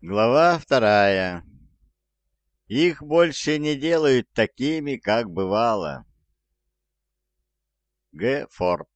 Глава вторая. Их больше не делают такими, как бывало. Г. Форд.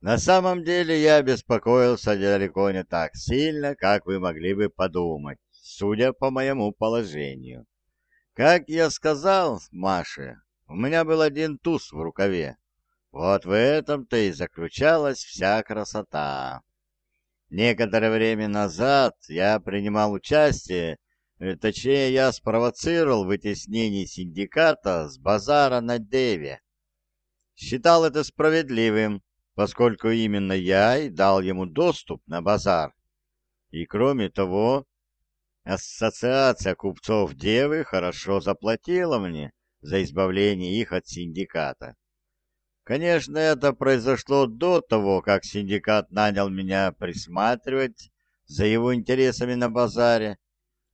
На самом деле я беспокоился далеко не так сильно, как вы могли бы подумать, судя по моему положению. Как я сказал Маше, у меня был один туз в рукаве. Вот в этом-то и заключалась вся красота. Некоторое время назад я принимал участие, э, точнее, я спровоцировал вытеснение синдиката с базара на Деве. Считал это справедливым, поскольку именно я и дал ему доступ на базар. И кроме того, ассоциация купцов Девы хорошо заплатила мне за избавление их от синдиката. Конечно, это произошло до того, как синдикат нанял меня присматривать за его интересами на базаре,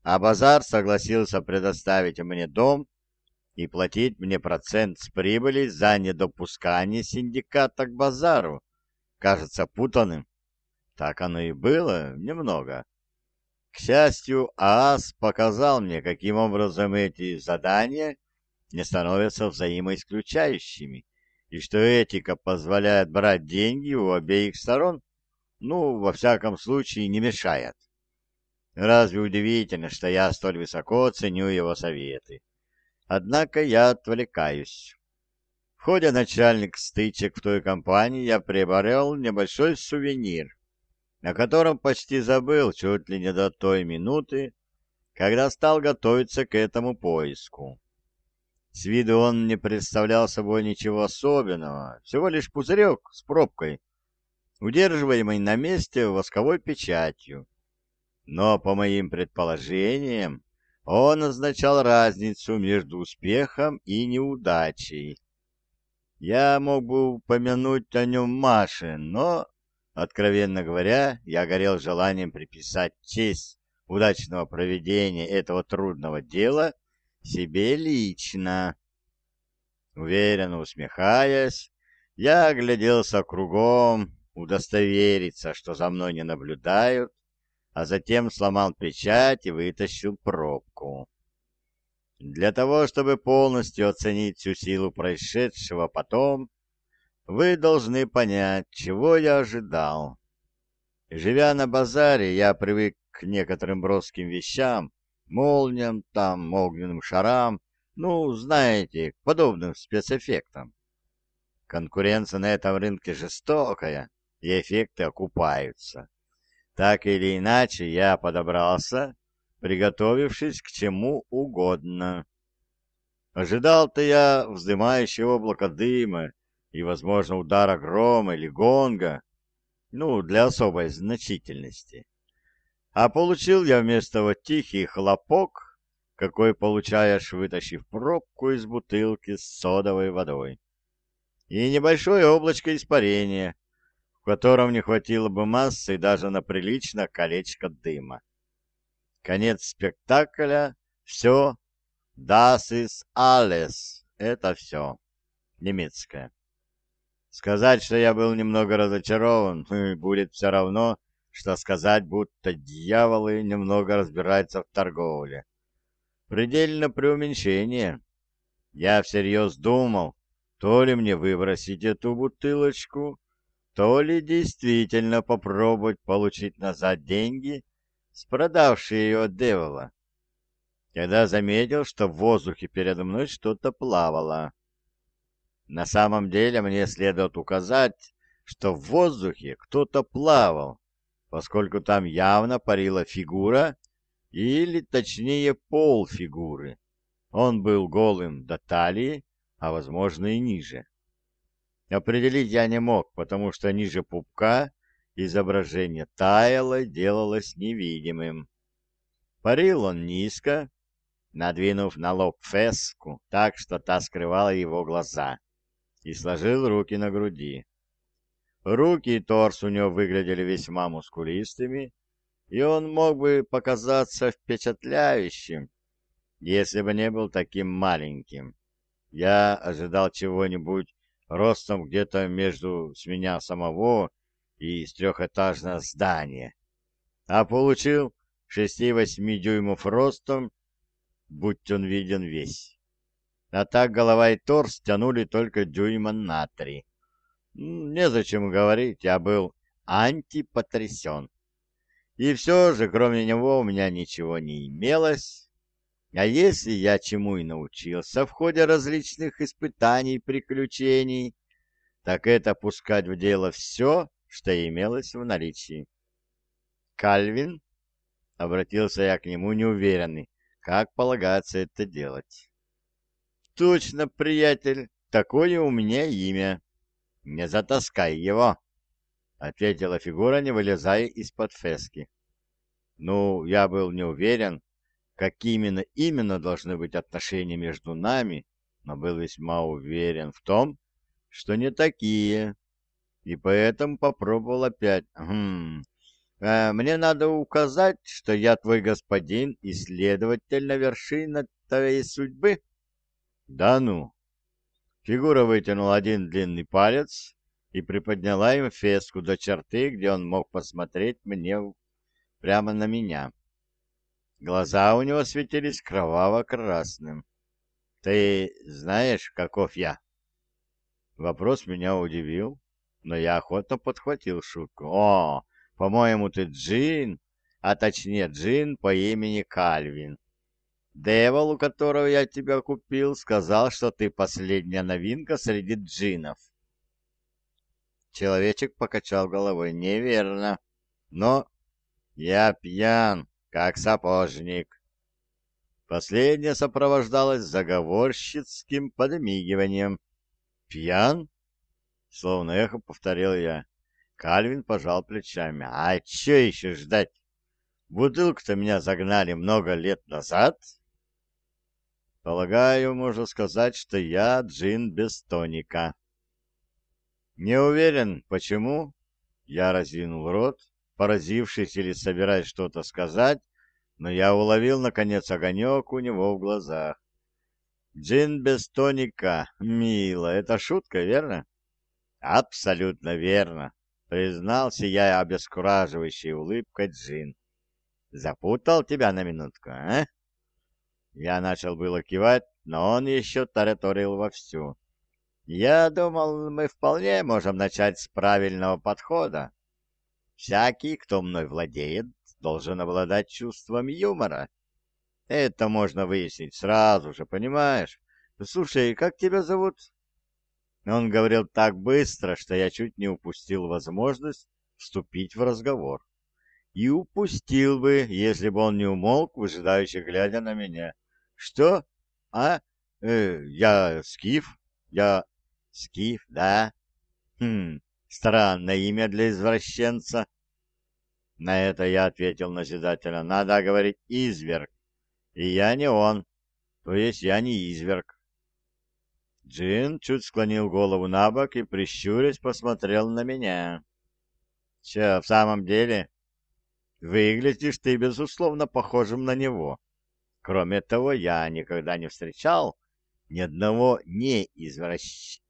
а базар согласился предоставить мне дом и платить мне процент с прибыли за недопускание синдиката к базару. Кажется путанным. Так оно и было немного. К счастью, ААС показал мне, каким образом эти задания не становятся взаимоисключающими и что этика позволяет брать деньги у обеих сторон, ну, во всяком случае, не мешает. Разве удивительно, что я столь высоко ценю его советы? Однако я отвлекаюсь. В ходе начальных стычек в той компании я приобрел небольшой сувенир, о котором почти забыл чуть ли не до той минуты, когда стал готовиться к этому поиску. С виду он не представлял собой ничего особенного, всего лишь пузырек с пробкой, удерживаемый на месте восковой печатью. Но, по моим предположениям, он означал разницу между успехом и неудачей. Я мог бы упомянуть о нем Маше, но, откровенно говоря, я горел желанием приписать честь удачного проведения этого трудного дела — себе лично. Уверенно усмехаясь, я огляделся кругом, удостовериться, что за мной не наблюдают, а затем сломал печать и вытащил пробку. Для того, чтобы полностью оценить всю силу происшедшего потом, вы должны понять, чего я ожидал. Живя на базаре, я привык к некоторым броским вещам, молниям, там, огненным шарам, ну, знаете, подобным спецэффектам. Конкуренция на этом рынке жестокая, и эффекты окупаются. Так или иначе, я подобрался, приготовившись к чему угодно. Ожидал-то я вздымающего облако дыма и, возможно, удара грома или гонга, ну, для особой значительности. А получил я вместо того тихий хлопок, какой получаешь, вытащив пробку из бутылки с содовой водой. И небольшое облачко испарения, в котором не хватило бы массы даже на прилично колечко дыма. Конец спектакля — все. Das ist alles. Это все. Немецкое. Сказать, что я был немного разочарован, будет все равно, что сказать, будто дьяволы немного разбираются в торговле. Предельно преуменьшение. Я всерьез думал, то ли мне выбросить эту бутылочку, то ли действительно попробовать получить назад деньги, с продавшей ее Девола. Когда заметил, что в воздухе передо мной что-то плавало. На самом деле мне следует указать, что в воздухе кто-то плавал, поскольку там явно парила фигура, или точнее пол фигуры. Он был голым до талии, а возможно и ниже. Определить я не мог, потому что ниже пупка изображение таяло, делалось невидимым. Парил он низко, надвинув на лоб феску так, что та скрывала его глаза, и сложил руки на груди. Руки и торс у него выглядели весьма мускулистыми, и он мог бы показаться впечатляющим, если бы не был таким маленьким. Я ожидал чего-нибудь ростом где-то между с меня самого и с трехэтажного здания, а получил шести-восьми дюймов ростом, будь он виден весь. А так голова и торс тянули только дюйма на три. Незачем говорить, я был антипотрясен. И все же, кроме него, у меня ничего не имелось. А если я чему и научился в ходе различных испытаний и приключений, так это пускать в дело все, что имелось в наличии. «Кальвин?» — обратился я к нему неуверенный, как полагается это делать. «Точно, приятель, такое у меня имя. Не затаскай его!» — ответила фигура, не вылезая из-под фески. Ну, я был не уверен, какими именно, именно должны быть отношения между нами, но был весьма уверен в том, что не такие, и поэтому попробовал опять. Хм, э, мне надо указать, что я твой господин и, следовательно, вершина твоей судьбы? Да ну! Фигура вытянула один длинный палец, и приподняла им феску до черты, где он мог посмотреть мне прямо на меня. Глаза у него светились кроваво-красным. «Ты знаешь, каков я?» Вопрос меня удивил, но я охотно подхватил шутку. «О, по-моему, ты Джин, а точнее Джин по имени Кальвин. Девол, у которого я тебя купил, сказал, что ты последняя новинка среди джинов. Человечек покачал головой. Неверно. Но я пьян, как сапожник. Последнее сопровождалось заговорщицким подмигиванием. «Пьян?» — словно эхо повторил я. Кальвин пожал плечами. «А че еще ждать? Бутылку-то меня загнали много лет назад?» «Полагаю, можно сказать, что я джин без тоника». Не уверен, почему. Я разинул рот, поразившись или собираясь что-то сказать, но я уловил, наконец, огонек у него в глазах. «Джин без тоника, мило, это шутка, верно?» «Абсолютно верно», — признался я обескураживающей улыбкой Джин. «Запутал тебя на минутку, а?» Я начал было кивать, но он еще тараторил вовсю. Я думал, мы вполне можем начать с правильного подхода. Всякий, кто мной владеет, должен обладать чувством юмора. Это можно выяснить сразу же, понимаешь? Слушай, как тебя зовут? Он говорил так быстро, что я чуть не упустил возможность вступить в разговор. И упустил бы, если бы он не умолк, выжидающе глядя на меня. Что? А? Э, я Скиф? Я Скиф, да? Хм, странное имя для извращенца. На это я ответил назидательно. Надо говорить изверг. И я не он. То есть я не изверг. Джин чуть склонил голову на бок и, прищурясь, посмотрел на меня. Че, в самом деле? Выглядишь ты, безусловно, похожим на него. Кроме того, я никогда не встречал ни одного неизвращ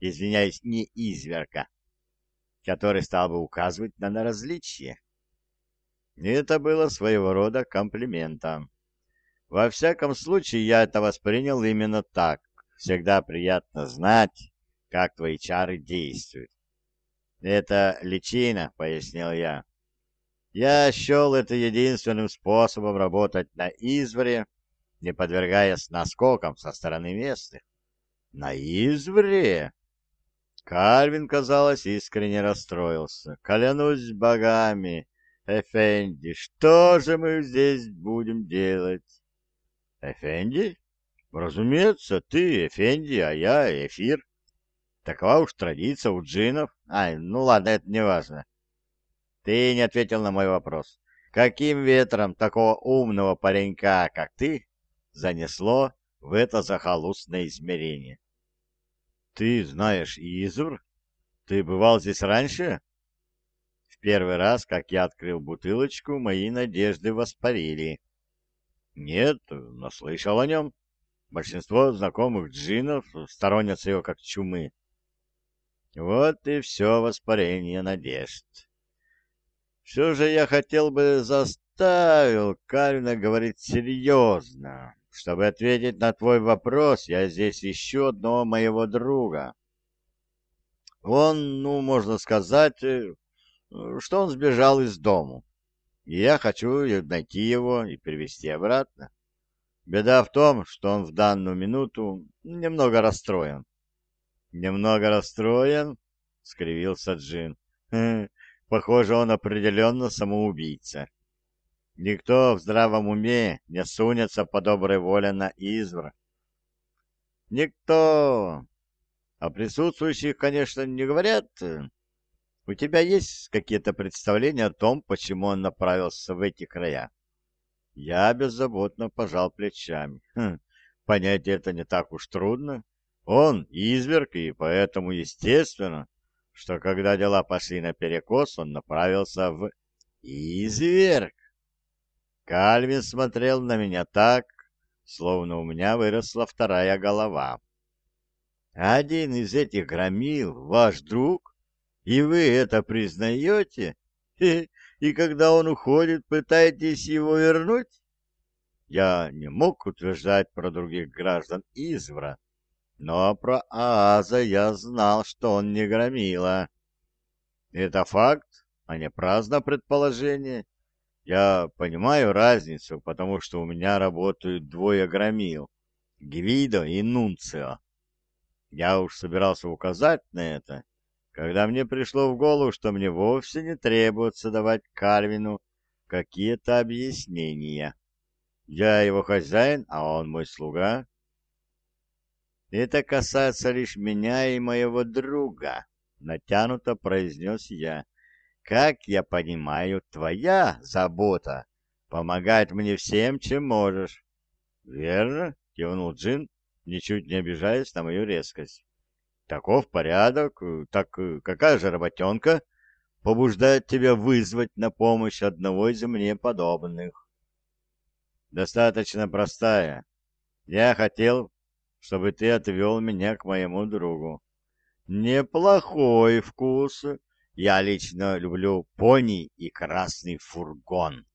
извиняюсь, не изверка, который стал бы указывать на различие. Это было своего рода комплиментом. Во всяком случае, я это воспринял именно так. Всегда приятно знать, как твои чары действуют. «Это личина», — пояснил я. «Я счел это единственным способом работать на изворе, не подвергаясь наскокам со стороны местных». «На изворе?» Кальвин, казалось, искренне расстроился. «Клянусь богами, Эфенди, что же мы здесь будем делать?» «Эфенди? Разумеется, ты Эфенди, а я Эфир. Такова уж традиция у джинов. Ай, ну ладно, это не важно. Ты не ответил на мой вопрос. Каким ветром такого умного паренька, как ты, занесло в это захолустное измерение?» Ты знаешь Изур? Ты бывал здесь раньше? В первый раз, как я открыл бутылочку, мои надежды воспарили. Нет, но слышал о нем. Большинство знакомых джинов сторонятся его как чумы. Вот и все воспарение надежд. Все же я хотел бы заст... заставил Карина говорить серьезно. Чтобы ответить на твой вопрос, я здесь ищу одного моего друга. Он, ну, можно сказать, э, что он сбежал из дому. И я хочу найти его и привести обратно. Беда в том, что он в данную минуту немного расстроен. «Немного расстроен?» — скривился Джин. «Похоже, он определенно самоубийца. Никто в здравом уме не сунется по доброй воле на извр. Никто. А присутствующих, конечно, не говорят. У тебя есть какие-то представления о том, почему он направился в эти края? Я беззаботно пожал плечами. Хм, понять это не так уж трудно. Он изверг, и поэтому естественно, что когда дела пошли наперекос, он направился в изверг. Кальвин смотрел на меня так, словно у меня выросла вторая голова. «Один из этих громил ваш друг? И вы это признаете? И, когда он уходит, пытаетесь его вернуть?» Я не мог утверждать про других граждан Извра, но про Ааза я знал, что он не громила. Это факт, а не праздно предположение. Я понимаю разницу, потому что у меня работают двое громил — Гвидо и Нунцио. Я уж собирался указать на это, когда мне пришло в голову, что мне вовсе не требуется давать Кальвину какие-то объяснения. Я его хозяин, а он мой слуга. Это касается лишь меня и моего друга, — натянуто произнес я. Как я понимаю, твоя забота — помогать мне всем, чем можешь. — Верно, — кивнул Джин, ничуть не обижаясь на мою резкость. — Таков порядок. Так какая же работенка побуждает тебя вызвать на помощь одного из мне подобных? — Достаточно простая. Я хотел, чтобы ты отвел меня к моему другу. — Неплохой вкус, я лично люблю пони и красный фургон.